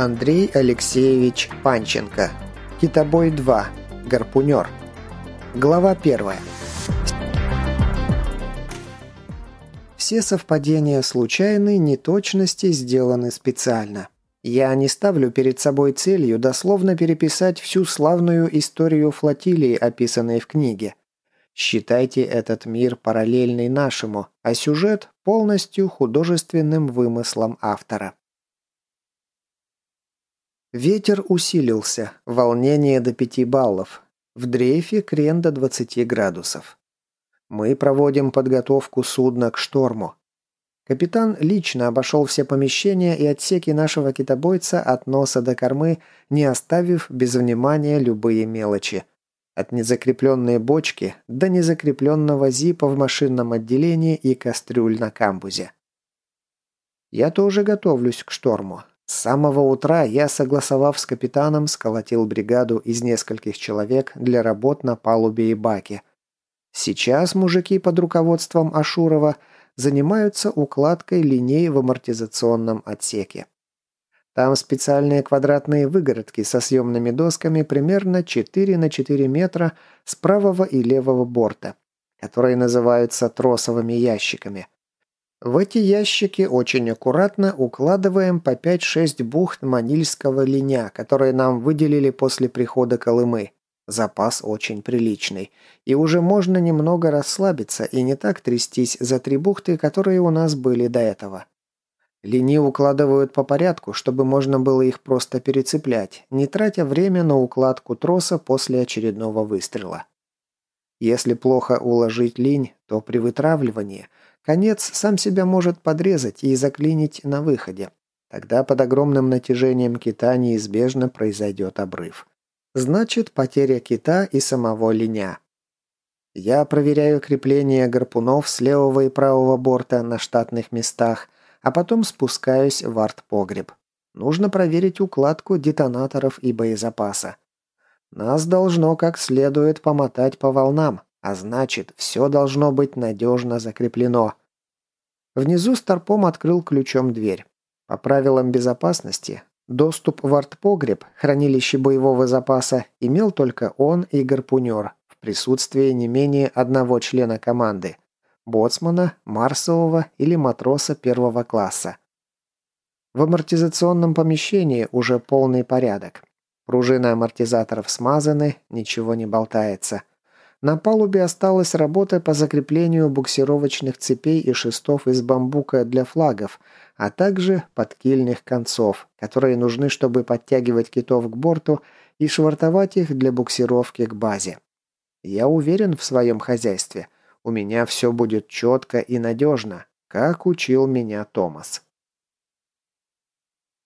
Андрей Алексеевич Панченко. Китобой 2. Гарпунер. Глава 1. Все совпадения случайны, неточности сделаны специально. Я не ставлю перед собой целью дословно переписать всю славную историю флотилии, описанной в книге. Считайте этот мир параллельный нашему, а сюжет полностью художественным вымыслом автора. Ветер усилился, волнение до 5 баллов. В дрейфе крен до 20 градусов. Мы проводим подготовку судна к шторму. Капитан лично обошел все помещения и отсеки нашего китобойца от носа до кормы, не оставив без внимания любые мелочи – от незакрепленной бочки до незакрепленного зипа в машинном отделении и кастрюль на камбузе. Я тоже готовлюсь к шторму. С самого утра я, согласовав с капитаном, сколотил бригаду из нескольких человек для работ на палубе и баке. Сейчас мужики под руководством Ашурова занимаются укладкой линей в амортизационном отсеке. Там специальные квадратные выгородки со съемными досками примерно 4 на 4 метра с правого и левого борта, которые называются тросовыми ящиками. В эти ящики очень аккуратно укладываем по 5-6 бухт манильского линя, которые нам выделили после прихода Колымы. Запас очень приличный. И уже можно немного расслабиться и не так трястись за три бухты, которые у нас были до этого. Линии укладывают по порядку, чтобы можно было их просто перецеплять, не тратя время на укладку троса после очередного выстрела. Если плохо уложить линь, то при вытравливании конец сам себя может подрезать и заклинить на выходе. Тогда под огромным натяжением кита неизбежно произойдет обрыв. Значит, потеря кита и самого линя. Я проверяю крепление гарпунов с левого и правого борта на штатных местах – а потом спускаюсь в арт-погреб. Нужно проверить укладку детонаторов и боезапаса. Нас должно как следует помотать по волнам, а значит, все должно быть надежно закреплено. Внизу Старпом открыл ключом дверь. По правилам безопасности, доступ в арт-погреб, хранилище боевого запаса, имел только он и гарпунер в присутствии не менее одного члена команды боцмана, марсового или матроса первого класса. В амортизационном помещении уже полный порядок. Пружины амортизаторов смазаны, ничего не болтается. На палубе осталась работа по закреплению буксировочных цепей и шестов из бамбука для флагов, а также подкильных концов, которые нужны, чтобы подтягивать китов к борту и швартовать их для буксировки к базе. Я уверен в своем хозяйстве – у меня все будет четко и надежно, как учил меня Томас.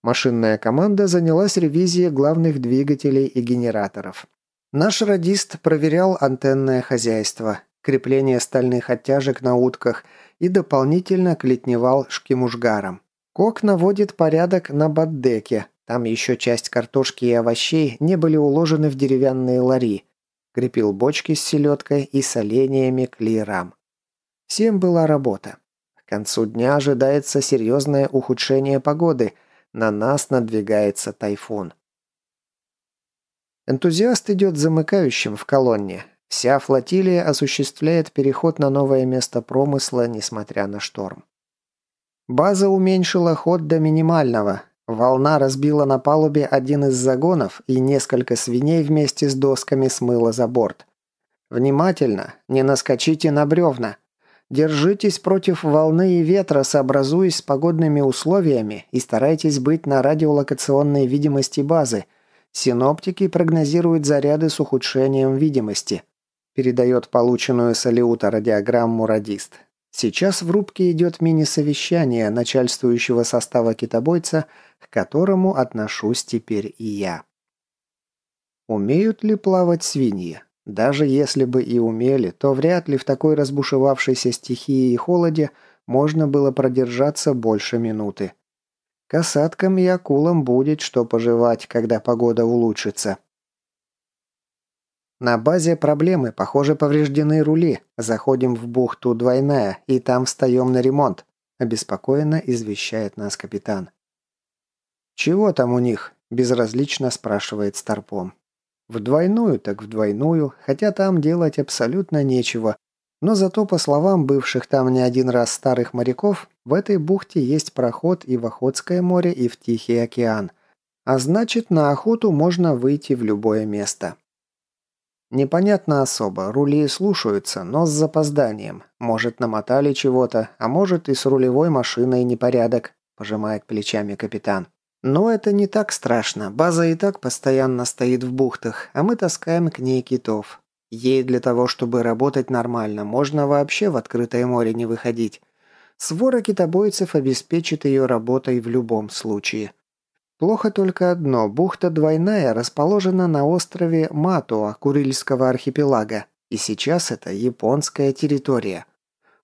Машинная команда занялась ревизией главных двигателей и генераторов. Наш радист проверял антенное хозяйство, крепление стальных оттяжек на утках и дополнительно клетневал шкимужгаром. Кок наводит порядок на баддеке, там еще часть картошки и овощей не были уложены в деревянные лари – крепил бочки с селедкой и соленьями к лирам. Всем была работа. К концу дня ожидается серьезное ухудшение погоды. На нас надвигается тайфун. Энтузиаст идет замыкающим в колонне. Вся флотилия осуществляет переход на новое место промысла, несмотря на шторм. База уменьшила ход до минимального, Волна разбила на палубе один из загонов, и несколько свиней вместе с досками смыло за борт. Внимательно, не наскочите на бревна. Держитесь против волны и ветра, сообразуясь с погодными условиями и старайтесь быть на радиолокационной видимости базы. Синоптики прогнозируют заряды с ухудшением видимости. Передает полученную с Алиута радиограмму радист. Сейчас в рубке идет мини-совещание начальствующего состава китобойца, к которому отношусь теперь и я. Умеют ли плавать свиньи? Даже если бы и умели, то вряд ли в такой разбушевавшейся стихии и холоде можно было продержаться больше минуты. Касаткам и акулам будет что пожевать, когда погода улучшится. На базе проблемы, похоже, повреждены рули. Заходим в бухту двойная, и там встаем на ремонт», – обеспокоенно извещает нас капитан. «Чего там у них?» – безразлично спрашивает Старпом. В двойную так в двойную, хотя там делать абсолютно нечего. Но зато, по словам бывших там не один раз старых моряков, в этой бухте есть проход и в Охотское море, и в Тихий океан. А значит, на охоту можно выйти в любое место. Непонятно особо, рули слушаются, но с запозданием. Может, намотали чего-то, а может и с рулевой машиной непорядок, пожимает плечами капитан. Но это не так страшно. База и так постоянно стоит в бухтах, а мы таскаем к ней китов. Ей для того, чтобы работать нормально, можно вообще в открытое море не выходить. Свора китобойцев обеспечит ее работой в любом случае. Плохо только одно. Бухта двойная расположена на острове Матуа Курильского архипелага. И сейчас это японская территория.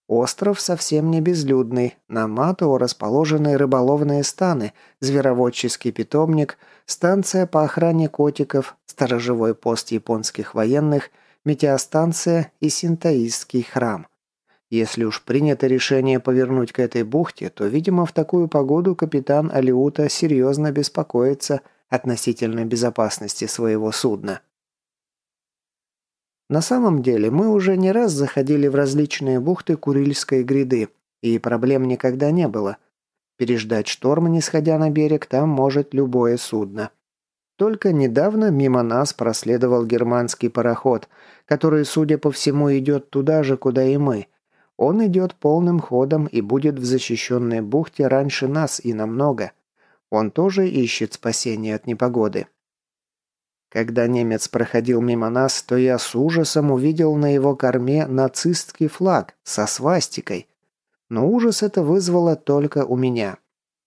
Остров совсем не безлюдный. На Матуо расположены рыболовные станы, звероводческий питомник, станция по охране котиков, сторожевой пост японских военных, метеостанция и синтаистский храм. Если уж принято решение повернуть к этой бухте, то, видимо, в такую погоду капитан Алиута серьезно беспокоится относительно безопасности своего судна. На самом деле, мы уже не раз заходили в различные бухты Курильской гряды, и проблем никогда не было. Переждать шторм, не сходя на берег, там может любое судно. Только недавно мимо нас проследовал германский пароход, который, судя по всему, идет туда же, куда и мы. Он идет полным ходом и будет в защищенной бухте раньше нас и намного. Он тоже ищет спасения от непогоды. Когда немец проходил мимо нас, то я с ужасом увидел на его корме нацистский флаг со свастикой. Но ужас это вызвало только у меня.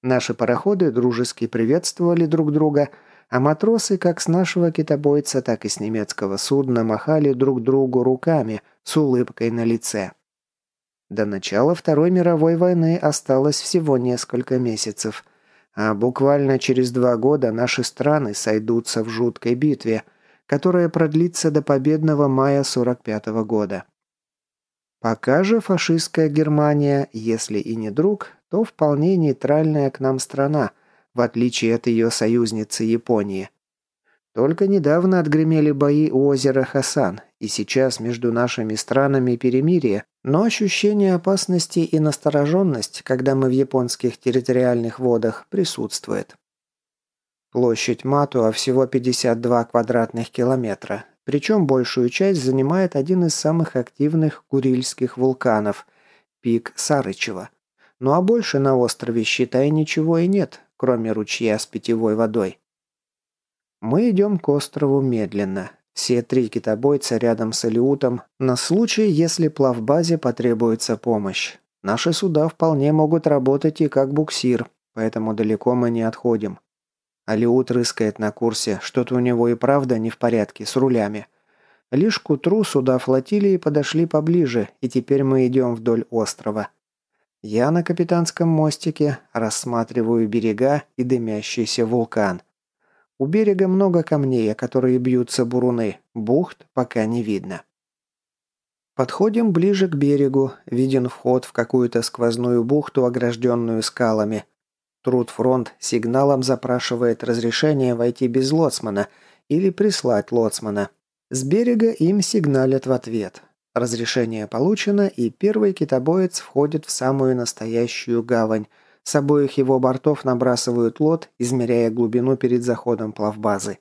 Наши пароходы дружески приветствовали друг друга, а матросы как с нашего китобойца, так и с немецкого судна махали друг другу руками с улыбкой на лице. До начала Второй мировой войны осталось всего несколько месяцев – а буквально через два года наши страны сойдутся в жуткой битве, которая продлится до победного мая 45 -го года. Пока же фашистская Германия, если и не друг, то вполне нейтральная к нам страна, в отличие от ее союзницы Японии. Только недавно отгремели бои у озера Хасан, и сейчас между нашими странами перемирие, но ощущение опасности и настороженность, когда мы в японских территориальных водах, присутствует. Площадь Матуа всего 52 квадратных километра, причем большую часть занимает один из самых активных курильских вулканов – пик Сарычева. Ну а больше на острове, считай, ничего и нет, кроме ручья с питьевой водой. Мы идем к острову медленно. Все три китобойца рядом с Алиутом на случай, если плавбазе потребуется помощь. Наши суда вполне могут работать и как буксир, поэтому далеко мы не отходим. Алиут рыскает на курсе, что-то у него и правда не в порядке с рулями. Лишь к утру суда флотилии подошли поближе, и теперь мы идем вдоль острова. Я на капитанском мостике рассматриваю берега и дымящийся вулкан – у берега много камней, о которые бьются буруны. Бухт пока не видно. Подходим ближе к берегу. Виден вход в какую-то сквозную бухту, огражденную скалами. Трудфронт сигналом запрашивает разрешение войти без лоцмана или прислать лоцмана. С берега им сигналят в ответ. Разрешение получено, и первый китобоец входит в самую настоящую гавань – с обоих его бортов набрасывают лот, измеряя глубину перед заходом плавбазы.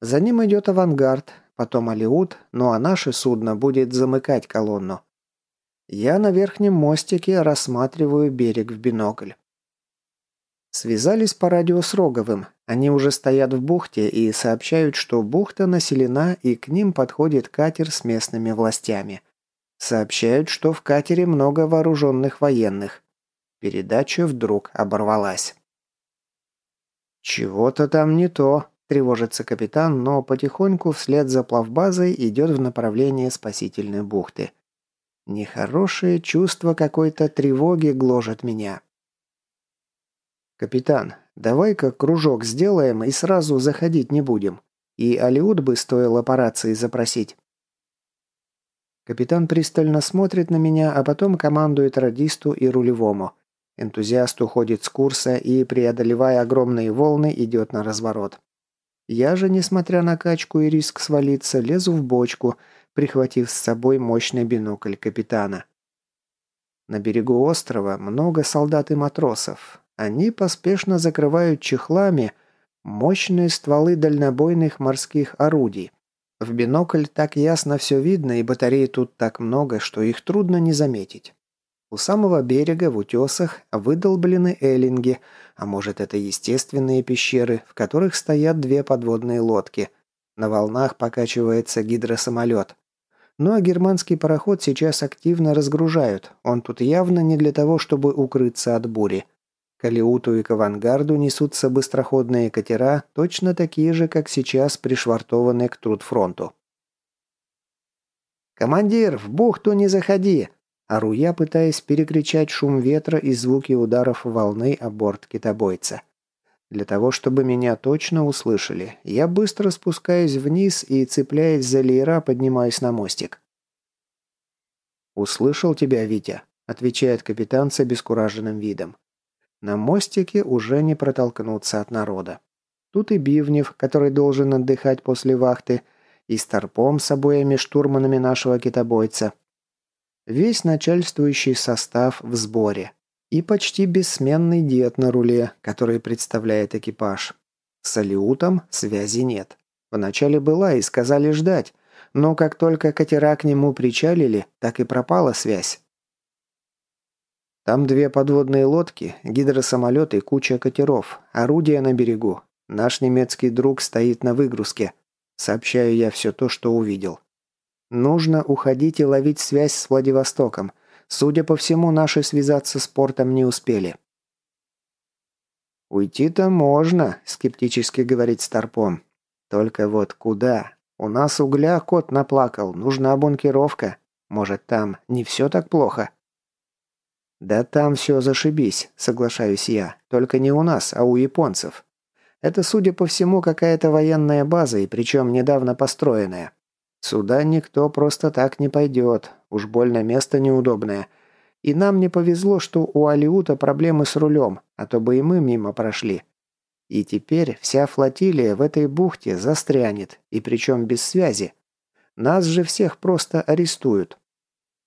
За ним идет авангард, потом Алиут, ну а наше судно будет замыкать колонну. Я на верхнем мостике рассматриваю берег в бинокль. Связались по радио с Роговым. Они уже стоят в бухте и сообщают, что бухта населена и к ним подходит катер с местными властями. Сообщают, что в катере много вооруженных военных. Передача вдруг оборвалась. «Чего-то там не то», – тревожится капитан, но потихоньку вслед за плавбазой идет в направлении спасительной бухты. Нехорошее чувство какой-то тревоги гложет меня. «Капитан, давай-ка кружок сделаем и сразу заходить не будем. И Алиут бы стоило операции запросить». Капитан пристально смотрит на меня, а потом командует радисту и рулевому. Энтузиаст уходит с курса и, преодолевая огромные волны, идет на разворот. Я же, несмотря на качку и риск свалиться, лезу в бочку, прихватив с собой мощный бинокль капитана. На берегу острова много солдат и матросов. Они поспешно закрывают чехлами мощные стволы дальнобойных морских орудий. В бинокль так ясно все видно, и батареи тут так много, что их трудно не заметить. У самого берега в утесах выдолблены эллинги, а может это естественные пещеры, в которых стоят две подводные лодки. На волнах покачивается гидросамолет. Ну а германский пароход сейчас активно разгружают. Он тут явно не для того, чтобы укрыться от бури. К Алиуту и к авангарду несутся быстроходные катера, точно такие же, как сейчас пришвартованные к трудфронту. «Командир, в бухту не заходи!» Ору я, пытаясь перекричать шум ветра и звуки ударов волны о борт китобойца. Для того, чтобы меня точно услышали, я быстро спускаюсь вниз и, цепляясь за леера, поднимаюсь на мостик. «Услышал тебя, Витя», — отвечает капитан с обескураженным видом. На мостике уже не протолкнуться от народа. Тут и Бивнев, который должен отдыхать после вахты, и Старпом с обоими штурманами нашего китобойца — Весь начальствующий состав в сборе. И почти бессменный дед на руле, который представляет экипаж. С Алиутом связи нет. Вначале была и сказали ждать, но как только катера к нему причалили, так и пропала связь. Там две подводные лодки, гидросамолет и куча катеров, орудия на берегу. Наш немецкий друг стоит на выгрузке. Сообщаю я все то, что увидел. Нужно уходить и ловить связь с Владивостоком. Судя по всему, наши связаться с портом не успели. «Уйти-то можно», — скептически говорит Старпом. «Только вот куда? У нас угля кот наплакал, нужна бункеровка. Может, там не все так плохо?» «Да там все зашибись», — соглашаюсь я. «Только не у нас, а у японцев. Это, судя по всему, какая-то военная база, и причем недавно построенная. Сюда никто просто так не пойдет, уж больно место неудобное. И нам не повезло, что у Алиута проблемы с рулем, а то бы и мы мимо прошли. И теперь вся флотилия в этой бухте застрянет, и причем без связи. Нас же всех просто арестуют.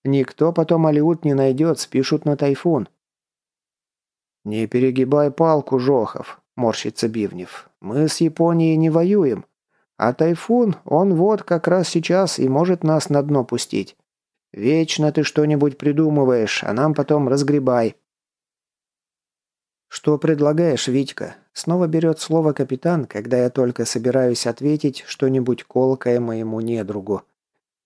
Никто потом Алиут не найдет, спишут на тайфун. «Не перегибай палку, Жохов», – морщится Бивнев. «Мы с Японией не воюем. А тайфун, он вот как раз сейчас и может нас на дно пустить. Вечно ты что-нибудь придумываешь, а нам потом разгребай. «Что предлагаешь, Витька?» Снова берет слово капитан, когда я только собираюсь ответить что-нибудь колкое моему недругу.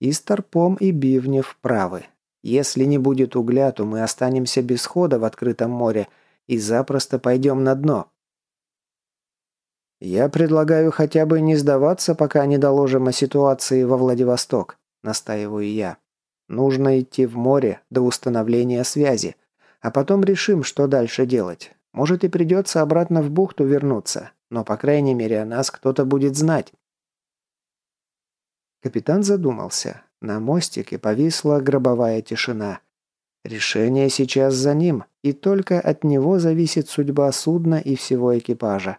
И Старпом, и Бивнев правы. Если не будет угля, то мы останемся без хода в открытом море и запросто пойдем на дно. «Я предлагаю хотя бы не сдаваться, пока не доложим о ситуации во Владивосток», – настаиваю я. «Нужно идти в море до установления связи, а потом решим, что дальше делать. Может и придется обратно в бухту вернуться, но, по крайней мере, о нас кто-то будет знать». Капитан задумался. На мостике повисла гробовая тишина. Решение сейчас за ним, и только от него зависит судьба судна и всего экипажа.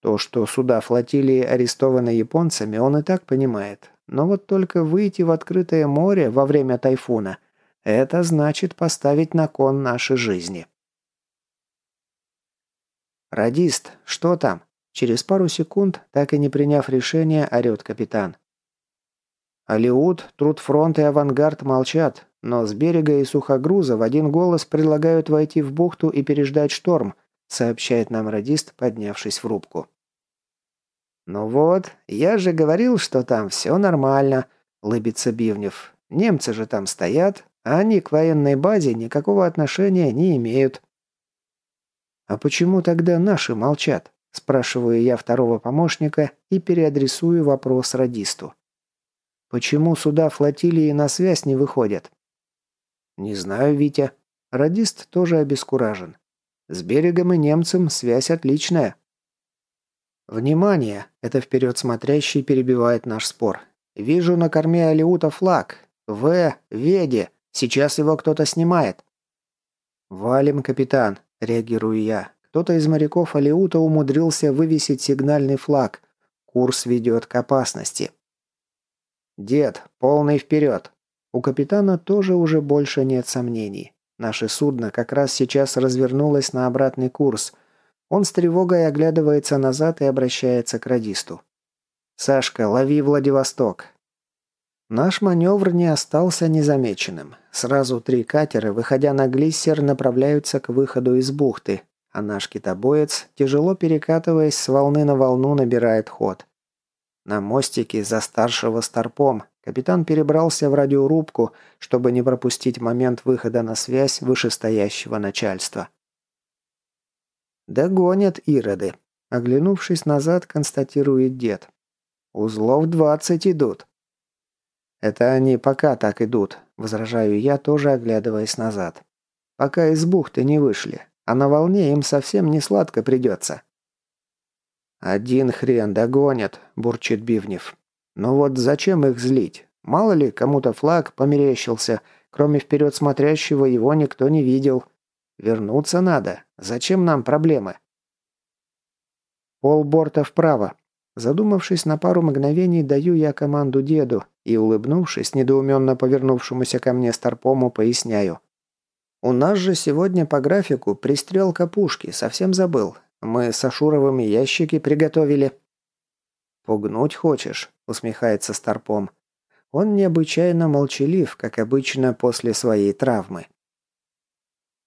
То, что суда флотилии арестованы японцами, он и так понимает. Но вот только выйти в открытое море во время тайфуна – это значит поставить на кон наши жизни. «Радист, что там?» Через пару секунд, так и не приняв решения, орёт капитан. Алиут, Трудфронт и Авангард молчат, но с берега и сухогруза в один голос предлагают войти в бухту и переждать шторм, сообщает нам радист, поднявшись в рубку. «Ну вот, я же говорил, что там все нормально», — лыбится Бивнев. «Немцы же там стоят, а они к военной базе никакого отношения не имеют». «А почему тогда наши молчат?» – спрашиваю я второго помощника и переадресую вопрос радисту. «Почему суда флотилии на связь не выходят?» «Не знаю, Витя». Радист тоже обескуражен. «С берегом и немцам связь отличная». «Внимание!» – это вперед смотрящий перебивает наш спор. «Вижу на корме Алиута флаг. В. Веде. Сейчас его кто-то снимает». «Валим, капитан», – реагирую я. Кто-то из моряков Алиута умудрился вывесить сигнальный флаг. Курс ведет к опасности. «Дед, полный вперед!» У капитана тоже уже больше нет сомнений. Наше судно как раз сейчас развернулось на обратный курс. Он с тревогой оглядывается назад и обращается к радисту. «Сашка, лови Владивосток. Наш маневр не остался незамеченным. Сразу три катера, выходя на глиссер, направляются к выходу из бухты, а наш китобоец, тяжело перекатываясь с волны на волну, набирает ход. На мостике за старшего старпом капитан перебрался в радиорубку, чтобы не пропустить момент выхода на связь вышестоящего начальства. «Догонят ироды», — оглянувшись назад, констатирует дед. «Узлов двадцать идут». «Это они пока так идут», – возражаю я, тоже оглядываясь назад. «Пока из бухты не вышли, а на волне им совсем не сладко придется». «Один хрен догонят», – бурчит Бивнев. «Но вот зачем их злить? Мало ли, кому-то флаг померещился, кроме вперед смотрящего его никто не видел. Вернуться надо. Зачем нам проблемы?» «Пол борта вправо», Задумавшись на пару мгновений, даю я команду деду и, улыбнувшись, недоуменно повернувшемуся ко мне Старпому, поясняю. «У нас же сегодня по графику пристрелка пушки, совсем забыл. Мы с Ашуровыми ящики приготовили». «Пугнуть хочешь?» – усмехается Старпом. Он необычайно молчалив, как обычно после своей травмы.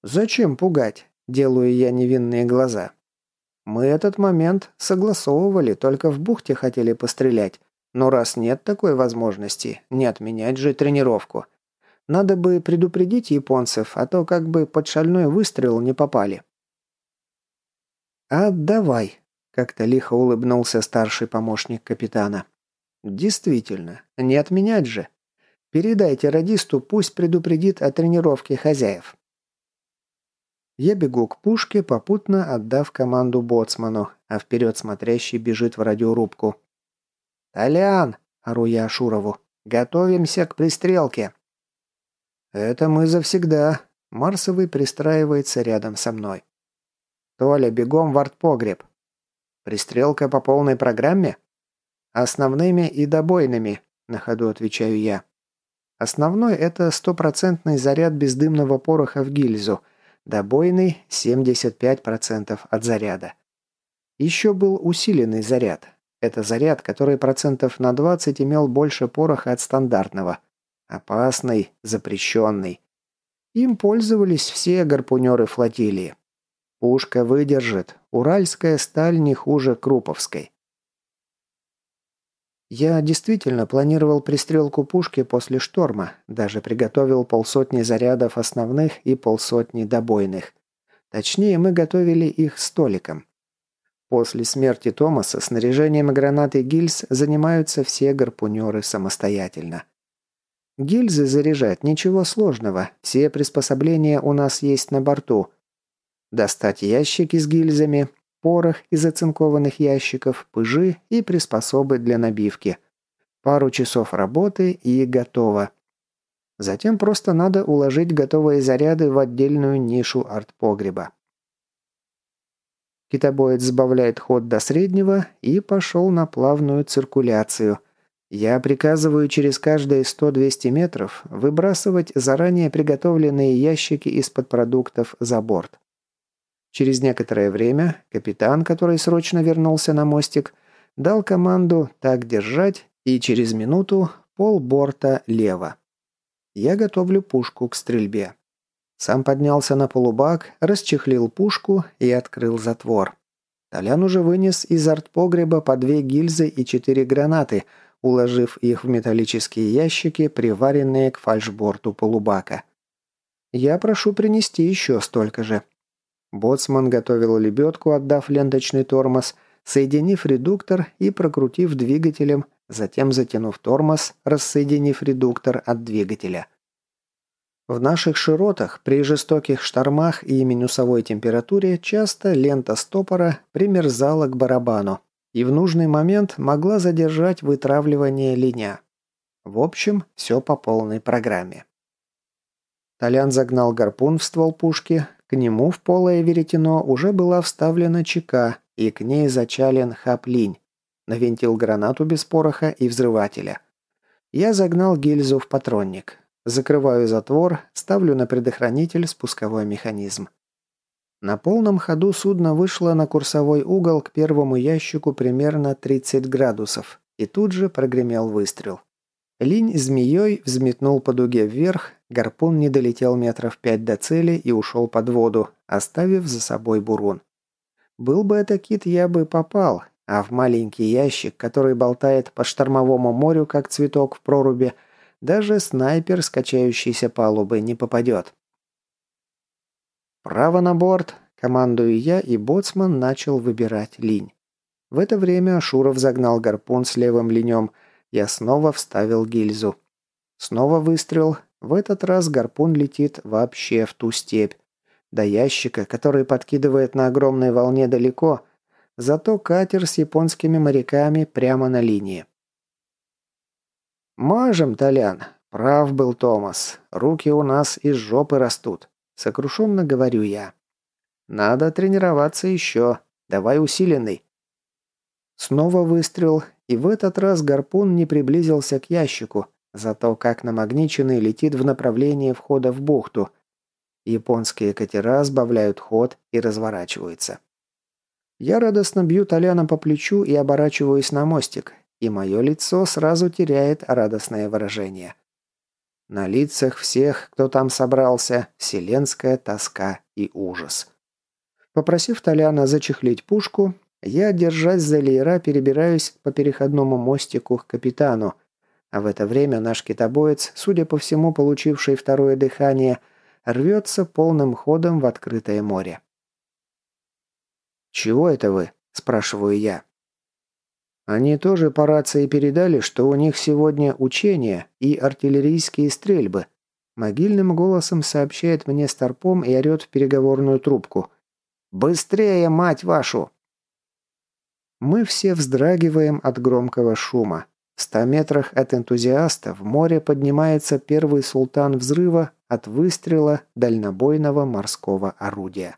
«Зачем пугать?» – делаю я невинные глаза. Мы этот момент согласовывали, только в бухте хотели пострелять. Но раз нет такой возможности, не отменять же тренировку. Надо бы предупредить японцев, а то как бы под шальной выстрел не попали. «Отдавай», – как-то лихо улыбнулся старший помощник капитана. «Действительно, не отменять же. Передайте радисту, пусть предупредит о тренировке хозяев». Я бегу к пушке, попутно отдав команду боцману, а вперед смотрящий бежит в радиорубку. «Толян!» – ору я Ашурову. «Готовимся к пристрелке!» «Это мы завсегда!» – Марсовый пристраивается рядом со мной. «Толя, бегом в артпогреб!» «Пристрелка по полной программе?» «Основными и добойными», – на ходу отвечаю я. Основной – это стопроцентный заряд бездымного пороха в гильзу – Добойный 75% от заряда. Еще был усиленный заряд. Это заряд, который процентов на 20 имел больше пороха от стандартного. Опасный, запрещенный. Им пользовались все гарпунеры флотилии. Пушка выдержит. Уральская сталь не хуже Круповской. Я действительно планировал пристрелку пушки после шторма, даже приготовил полсотни зарядов основных и полсотни добойных. Точнее, мы готовили их столиком. После смерти Томаса снаряжением гранаты гильз занимаются все гарпунеры самостоятельно. Гильзы заряжать ничего сложного, все приспособления у нас есть на борту. Достать ящики с гильзами, порох из оцинкованных ящиков, пыжи и приспособы для набивки. Пару часов работы и готово. Затем просто надо уложить готовые заряды в отдельную нишу артпогреба. Китобоец сбавляет ход до среднего и пошел на плавную циркуляцию. Я приказываю через каждые 100-200 метров выбрасывать заранее приготовленные ящики из-под продуктов за борт. Через некоторое время капитан, который срочно вернулся на мостик, дал команду так держать, и через минуту пол борта лево. Я готовлю пушку к стрельбе. Сам поднялся на полубак, расчехлил пушку и открыл затвор. Толян уже вынес из артпогреба по две гильзы и четыре гранаты, уложив их в металлические ящики, приваренные к фальшборту полубака. Я прошу принести еще столько же. Боцман готовил лебедку, отдав ленточный тормоз, соединив редуктор и прокрутив двигателем, затем затянув тормоз, рассоединив редуктор от двигателя. В наших широтах при жестоких штормах и минусовой температуре часто лента стопора примерзала к барабану и в нужный момент могла задержать вытравливание линя. В общем, все по полной программе. Толян загнал гарпун в ствол пушки, к нему в полое веретено уже была вставлена чека, и к ней зачален хаплинь. Навинтил гранату без пороха и взрывателя. Я загнал гильзу в патронник. Закрываю затвор, ставлю на предохранитель спусковой механизм. На полном ходу судно вышло на курсовой угол к первому ящику примерно 30 градусов, и тут же прогремел выстрел. Линь змеей взметнул по дуге вверх, гарпун не долетел метров пять до цели и ушел под воду, оставив за собой бурун. Был бы это кит, я бы попал, а в маленький ящик, который болтает по штормовому морю, как цветок в проруби, даже снайпер с качающейся палубы не попадет. «Право на борт!» – командую я, и боцман начал выбирать линь. В это время Шуров загнал гарпун с левым линем. Я снова вставил гильзу. Снова выстрел. В этот раз гарпун летит вообще в ту степь. До ящика, который подкидывает на огромной волне далеко, Зато катер с японскими моряками прямо на линии. «Можем, Толян. Прав был Томас. Руки у нас из жопы растут», — сокрушенно говорю я. «Надо тренироваться еще. Давай усиленный». Снова выстрел, и в этот раз гарпун не приблизился к ящику, зато как намагниченный летит в направлении входа в бухту. Японские катера сбавляют ход и разворачиваются. Я радостно бью Толяна по плечу и оборачиваюсь на мостик, и мое лицо сразу теряет радостное выражение. На лицах всех, кто там собрался, вселенская тоска и ужас. Попросив Толяна зачехлить пушку, я, держась за леера, перебираюсь по переходному мостику к капитану, а в это время наш китобоец, судя по всему получивший второе дыхание, рвется полным ходом в открытое море. «Чего это вы?» – спрашиваю я. Они тоже по рации передали, что у них сегодня учения и артиллерийские стрельбы. Могильным голосом сообщает мне Старпом и орет в переговорную трубку. «Быстрее, мать вашу!» Мы все вздрагиваем от громкого шума. В ста метрах от энтузиаста в море поднимается первый султан взрыва от выстрела дальнобойного морского орудия.